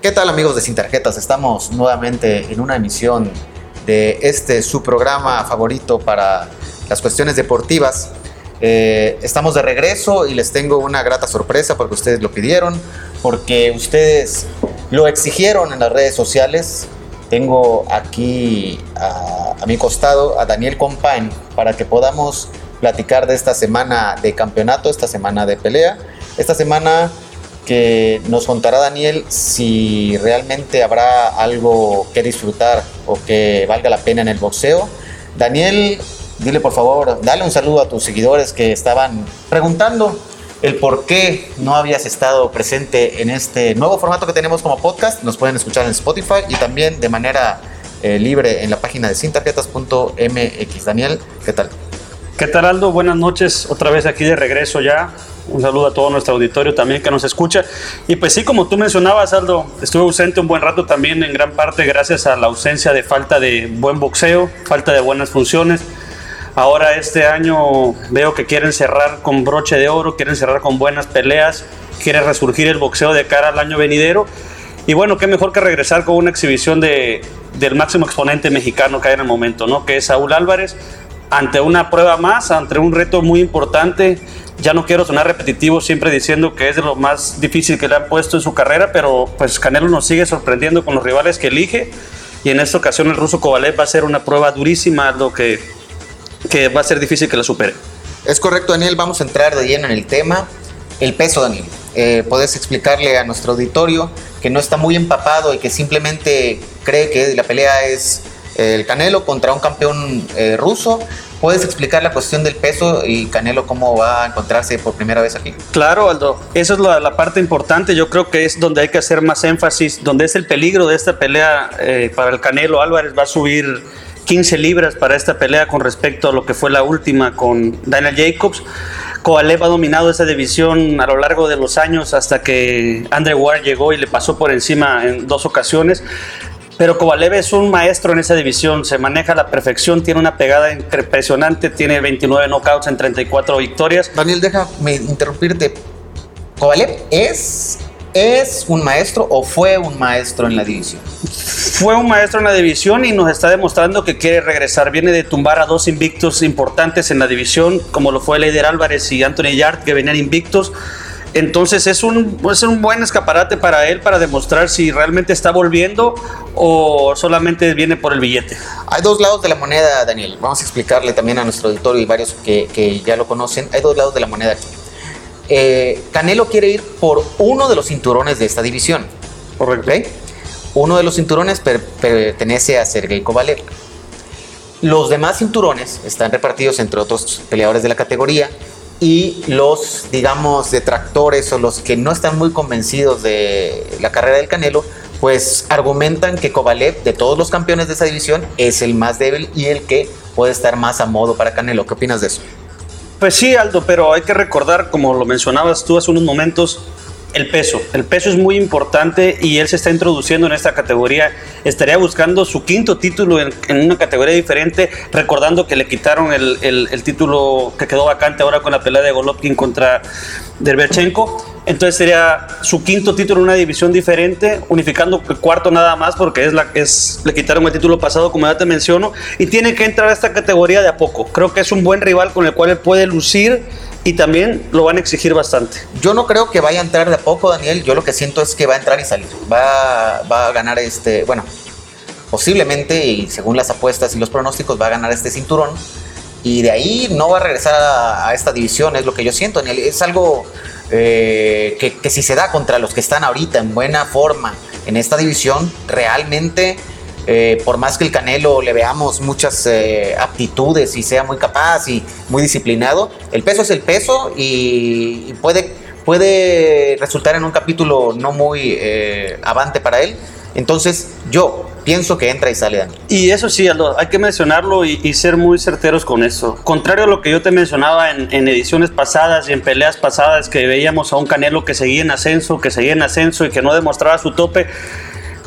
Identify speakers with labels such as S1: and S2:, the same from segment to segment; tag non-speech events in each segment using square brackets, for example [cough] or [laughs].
S1: ¿Qué tal amigos de Sin Tarjetas? Estamos nuevamente en una emisión de este su programa favorito para las cuestiones deportivas. Eh, estamos de regreso y les tengo una grata sorpresa porque ustedes lo pidieron, porque ustedes lo exigieron en las redes sociales. Tengo aquí a, a mi costado a Daniel Compañ para que podamos platicar de esta semana de campeonato, esta semana de pelea, esta semana que nos contará Daniel si realmente habrá algo que disfrutar o que valga la pena en el boxeo. Daniel, dile por favor, dale un saludo a tus seguidores que estaban preguntando el por qué no habías estado presente en este nuevo formato que tenemos como podcast. Nos pueden escuchar en Spotify y también de manera eh, libre en la página de sintarjetas.mx. Daniel, ¿qué tal?
S2: ¿Qué tal Aldo? Buenas noches, otra vez aquí de regreso ya. Un saludo a todo nuestro auditorio también que nos escucha. Y pues sí, como tú mencionabas, Aldo, estuve ausente un buen rato también en gran parte gracias a la ausencia de falta de buen boxeo, falta de buenas funciones. Ahora este año veo que quieren cerrar con broche de oro, quieren cerrar con buenas peleas, quiere resurgir el boxeo de cara al año venidero. Y bueno, qué mejor que regresar con una exhibición de, del máximo exponente mexicano que hay en el momento, ¿no? Que es Saúl Álvarez, ante una prueba más, ante un reto muy importante. Ya no quiero sonar repetitivo siempre diciendo que es de lo más difícil que le han puesto en su carrera, pero pues Canelo nos sigue sorprendiendo con los rivales que elige y en esta ocasión el ruso Kovalev va a ser una prueba durísima, lo que, que va a ser difícil que la supere.
S1: Es correcto, Daniel, vamos a entrar de lleno en el tema. El peso, Daniel. Eh, ¿Puedes explicarle a nuestro auditorio que no está muy empapado y que simplemente cree que la pelea es el Canelo contra un campeón eh, ruso. ¿Puedes explicar la cuestión del peso y Canelo cómo va a encontrarse por primera vez aquí?
S2: Claro, Aldo. Esa es la, parte importante. Yo creo que es donde hay que hacer más énfasis, donde es el peligro de esta pelea eh, para el Canelo. Álvarez va a subir 15 libras para esta pelea con respecto a lo que fue la última con Daniel Jacobs. Kovalev ha dominado esa división a lo largo de los años hasta que Andrew Ward llegó y le pasó por encima en dos ocasiones. Pero Kovalev es un maestro en esa división, se maneja a la perfección, tiene una pegada impresionante, tiene 29 knockouts en 34 victorias.
S1: Daniel, déjame interrumpirte. ¿Kovalev es, es un maestro o fue un maestro en la división?
S2: Fue un maestro en la división y nos está demostrando que quiere regresar. Viene de tumbar a dos invictos importantes en la división, como lo fue Leider Álvarez y Anthony Yard, que venían invictos. Entonces es un, es un buen escaparate para él para demostrar si realmente está volviendo o solamente viene por el billete.
S1: Hay dos lados de la moneda, Daniel. Vamos a explicarle también a nuestro auditorio y varios que, ya lo conocen. Hay dos lados de la moneda aquí. Eh, Canelo quiere ir por uno de los cinturones de esta división.
S2: Correcto.
S1: Uno de los cinturones pertenece a Sergey Kovalev. Los demás cinturones están repartidos entre otros peleadores de la categoría y los, digamos, detractores o los que no están muy convencidos de la carrera del Canelo, pues argumentan que Kovalev, de todos los campeones de esa división, es el más débil y el que puede estar más a modo para Canelo. ¿Qué opinas de eso?
S2: Pues sí, Aldo, pero hay que recordar, como lo mencionabas tú hace unos momentos, el peso. El peso es muy importante y él se está introduciendo en esta categoría. Estaría buscando su quinto título en, una categoría diferente, recordando que le quitaron el, el, título que quedó vacante ahora con la pelea de Golovkin contra Derbyachenko. Entonces sería su quinto título en una división diferente, unificando el cuarto nada más, porque es la es le quitaron el título pasado, como ya te menciono, y tiene que entrar a esta categoría de a poco. Creo que es un buen rival con el cual él puede lucir y también lo van a exigir bastante.
S1: Yo no creo que vaya a entrar de a poco, Daniel. Yo lo que siento es que va a entrar y salir. Va, a ganar este, bueno, posiblemente, y según las apuestas y los pronósticos, va a ganar este cinturón. Y de ahí no va a regresar a, esta división, es lo que yo siento, Daniel. Es algo eh, que, que si se da contra los que están ahorita en buena forma en esta división, realmente eh, por más que el Canelo le veamos muchas eh, aptitudes y sea muy capaz y muy disciplinado, el peso es el peso y, puede, puede resultar en un capítulo no muy eh, avante para él. Entonces yo pienso que entra y sale Daniel.
S2: Y eso sí, Aldo, hay que mencionarlo y, ser muy certeros con eso. Contrario a lo que yo te mencionaba en, en, ediciones pasadas y en peleas pasadas que veíamos a un Canelo que seguía en ascenso, que seguía en ascenso y que no demostraba su tope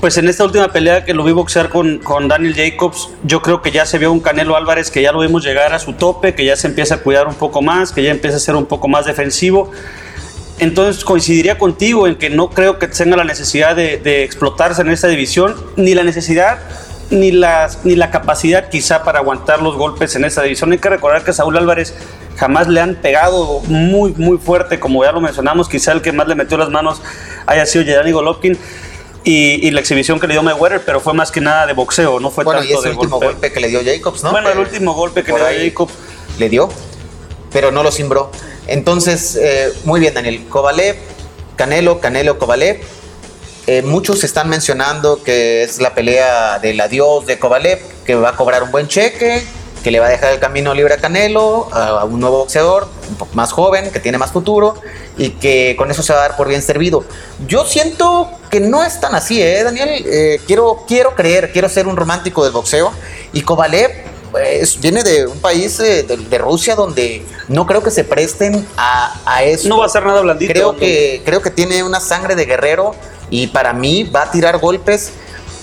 S2: pues en esta última pelea que lo vi boxear con, con, Daniel Jacobs, yo creo que ya se vio un Canelo Álvarez que ya lo vimos llegar a su tope, que ya se empieza a cuidar un poco más, que ya empieza a ser un poco más defensivo. Entonces coincidiría contigo en que no creo que tenga la necesidad de, explotarse en esta división, ni la necesidad ni, ni la capacidad quizá para aguantar los golpes en esta división. Hay que recordar que Saúl Álvarez jamás le han pegado muy, muy fuerte, como ya lo mencionamos, quizá el que más le metió las manos haya sido Yedani Golovkin. Y, y, la exhibición que le dio Mayweather, pero fue más que nada de boxeo, no fue
S1: bueno,
S2: tanto
S1: y ese
S2: de
S1: último
S2: golpe.
S1: golpe que le dio Jacobs, ¿no?
S2: Bueno, el último golpe que le dio Jacobs.
S1: Le dio, pero no lo cimbró. Entonces, eh, muy bien, Daniel. Kovalev, Canelo, Canelo, Kovalev. Eh, muchos están mencionando que es la pelea del adiós de Kovalev, que va a cobrar un buen cheque, que le va a dejar el camino libre a Canelo, a, a un nuevo boxeador, un poco más joven, que tiene más futuro, y que con eso se va a dar por bien servido. Yo siento que no es tan así, ¿eh, Daniel? Eh, quiero, quiero creer, quiero ser un romántico del boxeo, y Kovalev pues, viene de un país de, de Rusia donde no creo que se presten a, a eso.
S2: No va a ser nada blandito.
S1: Creo que, creo que tiene una sangre de guerrero y para mí va a tirar golpes,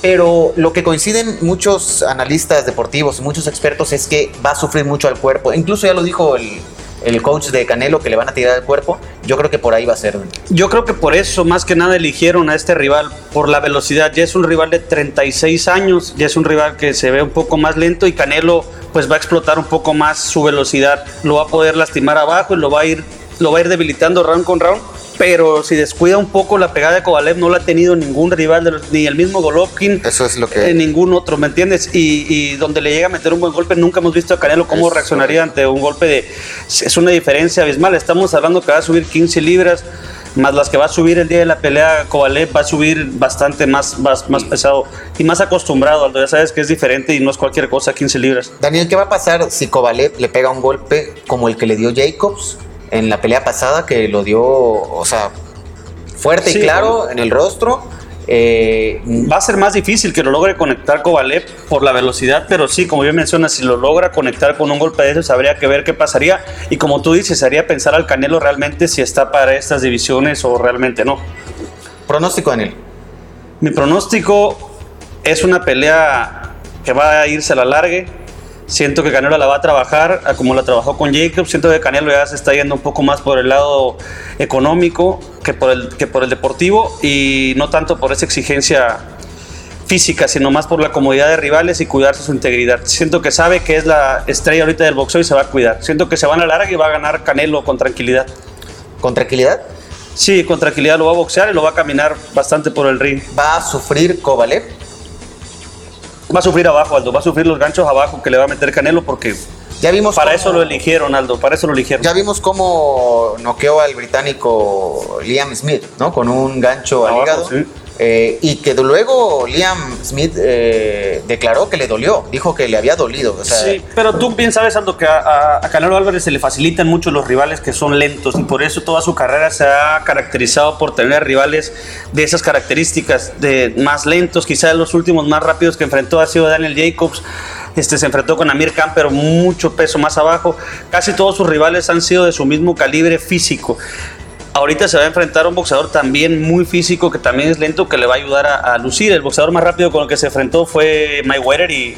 S1: pero lo que coinciden muchos analistas deportivos y muchos expertos es que va a sufrir mucho al cuerpo. Incluso ya lo dijo el, el coach de Canelo que le van a tirar al cuerpo. Yo creo que por ahí va a ser.
S2: Yo creo que por eso más que nada eligieron a este rival, por la velocidad. Ya es un rival de 36 años, ya es un rival que se ve un poco más lento y Canelo pues va a explotar un poco más su velocidad. Lo va a poder lastimar abajo y lo va a ir, lo va a ir debilitando round con round. Pero si descuida un poco la pegada de Kovalev, no la ha tenido ningún rival, de los- ni el mismo Golovkin,
S1: Eso es lo que.
S2: eh, ningún otro, ¿me entiendes? Y, y donde le llega a meter un buen golpe, nunca hemos visto a Canelo cómo
S1: Es
S2: reaccionaría ante un golpe de... Es una diferencia abismal. Estamos hablando que va a subir 15 libras, más las que va a subir el día de la pelea Kovalev, va a subir bastante más, más, más pesado y más acostumbrado, Aldo. Ya sabes que es diferente y no es cualquier cosa 15 libras.
S1: Daniel, ¿qué va a pasar si Kovalev le pega un golpe como el que le dio Jacobs en la pelea pasada, que lo dio, o sea, fuerte
S2: Sí,
S1: y claro en el rostro? Eh,
S2: Va a ser más difícil que lo logre conectar Kovalev por la velocidad, pero sí, como bien mencionas, si lo logra conectar con un golpe de esos, habría que ver qué pasaría. Y como tú dices, haría pensar al Canelo realmente si está para estas divisiones o realmente no.
S1: pronóstico, Daniel.
S2: Mi pronóstico es una pelea que va a irse a la largue. Siento que Canelo la va a trabajar como la trabajó con Jacob. Siento que Canelo ya se está yendo un poco más por el lado económico que por el, que por el deportivo y no tanto por esa exigencia física, sino más por la comodidad de rivales y cuidarse su integridad. Siento que sabe que es la estrella ahorita del boxeo y se va a cuidar. Siento que se van a la larga y va a ganar Canelo con tranquilidad.
S1: ¿Con tranquilidad?
S2: Sí, con tranquilidad lo va a boxear y lo va a caminar bastante por el ring.
S1: ¿Va a sufrir Kovalev?
S2: Va a sufrir abajo, Aldo. Va a sufrir los ganchos abajo que le va a meter Canelo porque
S1: Ya vimos
S2: para
S1: cómo-
S2: eso lo eligieron, Aldo. Para eso lo eligieron.
S1: Ya vimos cómo noqueó al británico Liam Smith, ¿no? Con un gancho al
S2: Abajo,
S1: hígado.
S2: sí.
S1: Eh, y que luego Liam Smith eh, declaró que le dolió, dijo que le había dolido.
S2: Sí, pero tú bien sabes, Aldo, que a Canelo Álvarez se le facilitan mucho los rivales que son lentos y por eso toda su carrera se ha caracterizado por tener rivales de esas características, de más lentos. Quizás los últimos más rápidos que enfrentó ha sido Daniel Jacobs. Este, se enfrentó con Amir Khan, pero mucho peso más abajo. Casi todos sus rivales han sido de su mismo calibre físico. Ahorita se va a enfrentar a un boxeador también muy físico, que también es lento, que le va a ayudar a, a lucir. El boxeador más rápido con el que se enfrentó fue Mayweather y,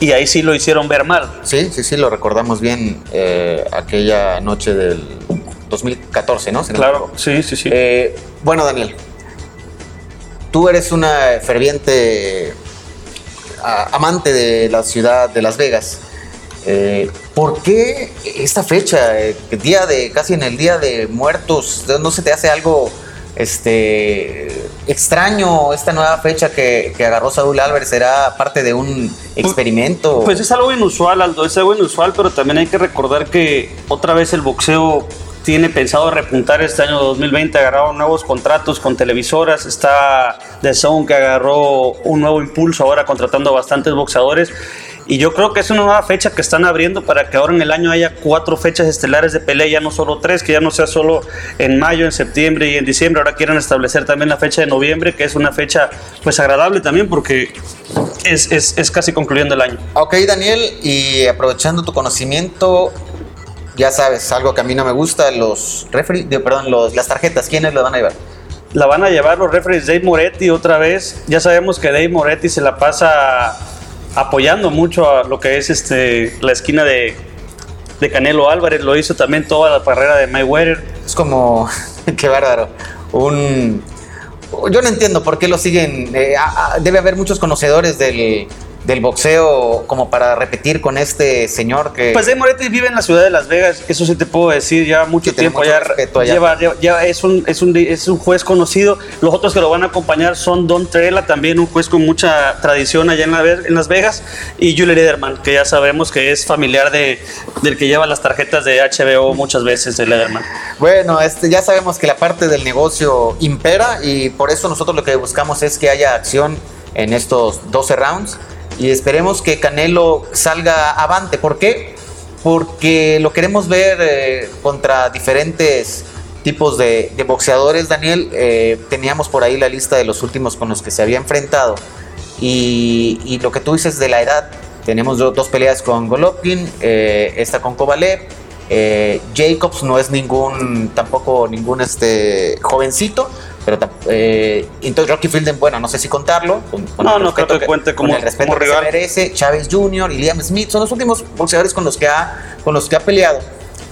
S2: y ahí sí lo hicieron ver mal.
S1: sí, sí, sí, lo recordamos bien eh, aquella noche del 2014, ¿no? Si
S2: Claro, sí, sí, sí.
S1: Eh, bueno, Daniel, tú eres una ferviente a- amante de la ciudad de Las Vegas. Eh, ¿Por qué esta fecha, eh, día de casi en el día de muertos, no se te hace algo este extraño esta nueva fecha que, que agarró Saúl Álvarez? ¿Será parte de un experimento?
S2: Pues es algo inusual, Aldo, es algo inusual, pero también hay que recordar que otra vez el boxeo tiene pensado repuntar este año 2020, agarraron nuevos contratos con televisoras, está The Zone que agarró un nuevo impulso ahora contratando a bastantes boxeadores. Y yo creo que es una nueva fecha que están abriendo para que ahora en el año haya cuatro fechas estelares de pelea, ya no solo tres, que ya no sea solo en mayo, en septiembre y en diciembre. Ahora quieren establecer también la fecha de noviembre, que es una fecha pues agradable también porque es, es, es casi concluyendo el año.
S1: Ok, Daniel, y aprovechando tu conocimiento, ya sabes, algo que a mí no me gusta, los digo, perdón, los, las tarjetas, ¿quiénes lo van a llevar?
S2: La van a llevar los referees Dave Moretti otra vez. Ya sabemos que Dave Moretti se la pasa apoyando mucho a lo que es este la esquina de, de Canelo Álvarez. Lo hizo también toda la carrera de Mayweather.
S1: Es como, [laughs] Qué bárbaro. Un, yo no entiendo por qué lo siguen. Eh, debe haber muchos conocedores del, del boxeo como para repetir con este señor que...
S2: Pues de Moretti vive en la ciudad de Las Vegas, eso sí te puedo decir, ya mucho tiempo ya, Lleva, ya es, un, es, un, es un juez conocido, los otros que lo van a acompañar son Don Trela, también un juez con mucha tradición allá en, en Las Vegas, y Julie Lederman, que ya sabemos que es familiar de, del que lleva las tarjetas de HBO muchas veces, de Lederman.
S1: Bueno, este, ya sabemos que la parte del negocio impera y por eso nosotros lo que buscamos es que haya acción en estos 12 rounds y esperemos que Canelo salga avante. ¿Por qué? Porque lo queremos ver eh, contra diferentes tipos de, boxeadores, Daniel. Eh, teníamos por ahí la lista de los últimos con los que se había enfrentado. Y, lo que tú dices de la edad, tenemos dos, peleas con Golovkin, eh, esta con Kovalev. Jacobs no es ningún, tampoco ningún este, jovencito, pero eh, entonces Rocky Fielden, bueno, no sé si contarlo.
S2: no, no creo que, cuente como,
S1: el respeto que merece. Chávez Jr. y Liam Smith son los últimos boxeadores con los que ha, con los que ha peleado.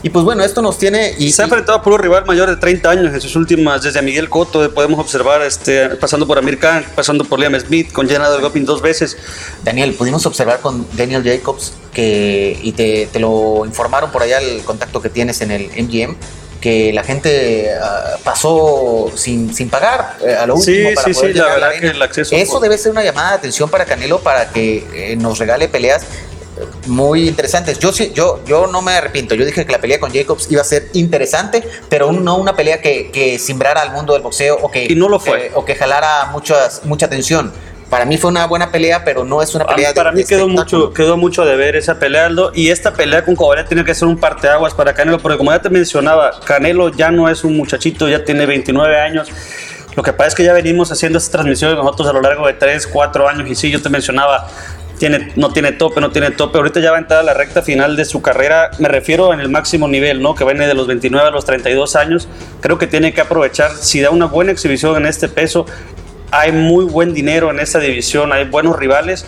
S1: Y pues bueno, esto nos tiene. Y,
S2: se ha enfrentado a puro rival mayor de 30 años en sus últimas, desde Miguel Cotto, podemos observar, este, pasando por Amir Khan, pasando por Liam Smith, con Jenna Gopin dos veces.
S1: Daniel, pudimos observar con Daniel Jacobs que, y te, te lo informaron por allá el contacto que tienes en el MGM, que la gente ah, pasó sin, sin pagar eh, a lo último para poder llegar la verdad que el acceso Eso debe ser una llamada de atención para Canelo para que eh, nos regale peleas eh, muy interesantes. Yo sí, yo, yo no me arrepiento. Yo dije que la pelea con Jacobs iba a ser interesante, pero no una pelea que, que simbrara al mundo del boxeo o que,
S2: no lo fue.
S1: o que jalara muchas, mucha atención para mí fue una buena pelea, pero no es una pelea
S2: Para mí quedó mucho, quedó mucho de ver esa pelea, Aldo, y esta pelea con Kovalev tiene que ser un parteaguas para Canelo, porque como ya te mencionaba, Canelo ya no es un muchachito, ya tiene 29 años. Lo que pasa es que ya venimos haciendo estas transmisiones nosotros a lo largo de 3, 4 años, y sí, yo te mencionaba, tiene, no tiene tope, no tiene tope. Ahorita ya va a entrar a la recta final de su carrera, me refiero en el máximo nivel, ¿no? Que viene de los 29 a los 32 años. Creo que tiene que aprovechar, si da una buena exhibición en este peso, hay muy buen dinero en esta división, hay buenos rivales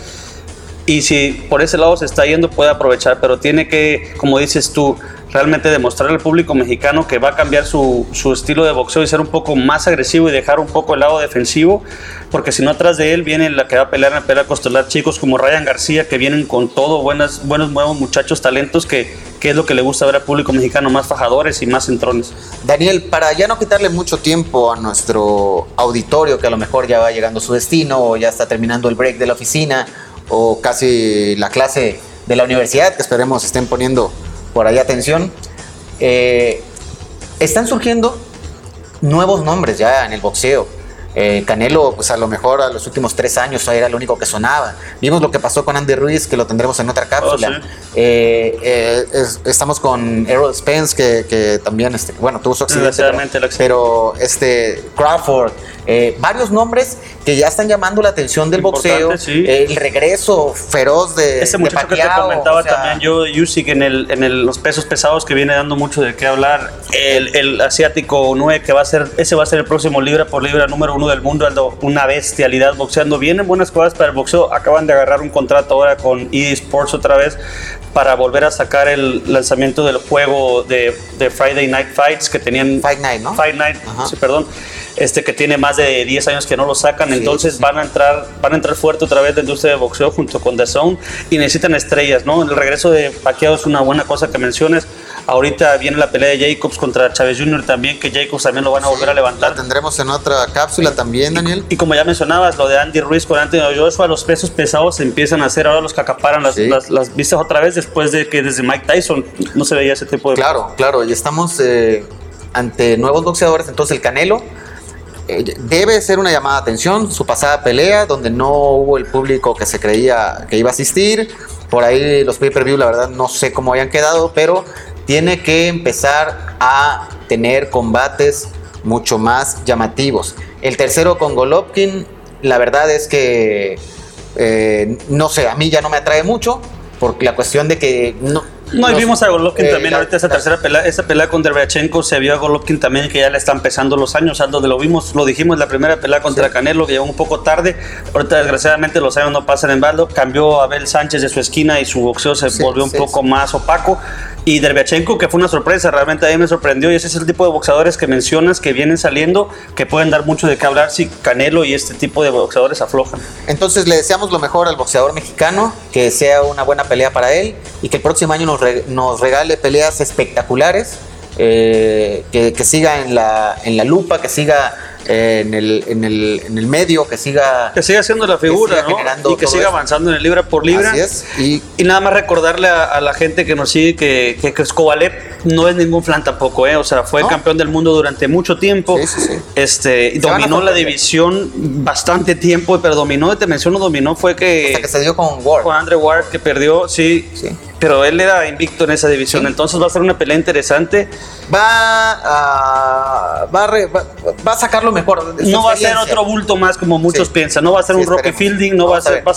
S2: y si por ese lado se está yendo puede aprovechar, pero tiene que, como dices tú, realmente demostrar al público mexicano que va a cambiar su, su, estilo de boxeo y ser un poco más agresivo y dejar un poco el lado defensivo, porque si no atrás de él viene la que va a pelear en la pelea costelar chicos como Ryan García que vienen con todo, buenas, buenos nuevos muchachos talentos que, que es lo que le gusta ver al público mexicano, más fajadores y más centrones.
S1: Daniel, para ya no quitarle mucho tiempo a nuestro auditorio que a lo mejor ya va llegando a su destino o ya está terminando el break de la oficina o casi la clase de la universidad, que esperemos estén poniendo por ahí atención, eh, están surgiendo nuevos nombres ya en el boxeo. Eh, Canelo, pues a lo mejor a los últimos tres años era lo único que sonaba. Vimos lo que pasó con Andy Ruiz, que lo tendremos en otra cápsula. Oh, eh, estamos con Errol Spence, que, también, este, bueno, tuvo su accidente. Pero, este, Crawford, varios nombres que ya están llamando la atención del boxeo. el regreso feroz de.
S2: Ese muchacho que te comentaba también yo, en, el, en los pesos pesados que viene dando mucho de qué hablar. El, el asiático Nue, que va a ser, ese va a ser el próximo libra por libra número uno del mundo, una bestialidad boxeando. Vienen buenas cosas para el boxeo. Acaban de agarrar un contrato ahora con EA Sports otra vez para volver a sacar el lanzamiento del juego de, de Friday Night Fights que tenían.
S1: Fight Night, ¿no?
S2: Fight Night, sí, perdón este que tiene más de 10 años que no lo sacan, entonces van a entrar van a entrar fuerte otra vez la industria de boxeo junto con The Zone y necesitan estrellas, ¿no? El regreso de Pacquiao es una buena cosa que menciones. Ahorita viene la pelea de Jacobs contra Chávez Jr. también, que Jacobs también lo van a volver a levantar.
S1: La tendremos en otra cápsula también, Daniel.
S2: Y, como ya mencionabas, lo de Andy Ruiz con Anthony Joshua, los pesos pesados empiezan a ser ahora los que acaparan las, las, vistas otra vez después de que desde Mike Tyson no se veía ese tipo de...
S1: Claro, claro, y estamos eh, ante nuevos boxeadores, entonces el Canelo eh, debe ser una llamada de atención su pasada pelea, donde no hubo el público que se creía que iba a asistir. Por ahí los pay-per-view, la verdad, no sé cómo hayan quedado, pero tiene que empezar a tener combates mucho más llamativos. El tercero con Golovkin, la verdad es que, eh, no sé, a mí ya no me atrae mucho, por la cuestión de que no,
S2: No, y vimos a Golovkin
S1: eh,
S2: también
S1: la-
S2: ahorita esa
S1: la-
S2: tercera pelea, esa pelea con Derbyachenko se vio a Golovkin también que ya le están pesando los años, Aldo, de lo vimos, lo dijimos en la primera pelea contra Canelo, que llegó un poco tarde, ahorita desgraciadamente los años no pasan en baldo, cambió a Abel Sánchez de su esquina y su boxeo se
S1: Sí,
S2: volvió un
S1: sí,
S2: poco más opaco, y Derbyachenko que fue una sorpresa, realmente a mí me sorprendió, y ese es el tipo de boxeadores que mencionas que vienen saliendo, que pueden dar mucho de qué hablar si Canelo y este tipo de boxeadores aflojan.
S1: Entonces le deseamos lo mejor al boxeador mexicano, que sea una buena pelea para él y que el próximo año nos, re- nos regale peleas espectaculares, eh, que, que siga en la, en la lupa, que siga eh, en, el, en, el, en el medio, que siga...
S2: Que siga siendo la figura, Y que siga avanzando en el libra por libra.
S1: Así es. Y
S2: Y nada más recordarle a, a la gente que nos sigue que, que, no es ningún flan tampoco, ¿eh? O sea, fue
S1: ¿No?
S2: campeón del mundo durante mucho tiempo.
S1: Sí, sí, sí.
S2: Este, dominó la división bastante tiempo, pero dominó, te menciono, dominó fue que,
S1: hasta que se dio con Ward.
S2: con Andre Ward que perdió, sí,
S1: Sí.
S2: Pero él era invicto en esa división,
S1: Sí.
S2: entonces va a ser una pelea interesante.
S1: Va a, va, a re- va, va a sacar lo mejor.
S2: No va a ser otro bulto más como muchos
S1: Sí.
S2: piensan, no va a ser
S1: Sí,
S2: un Rocky. Fielding, no va a ser, va a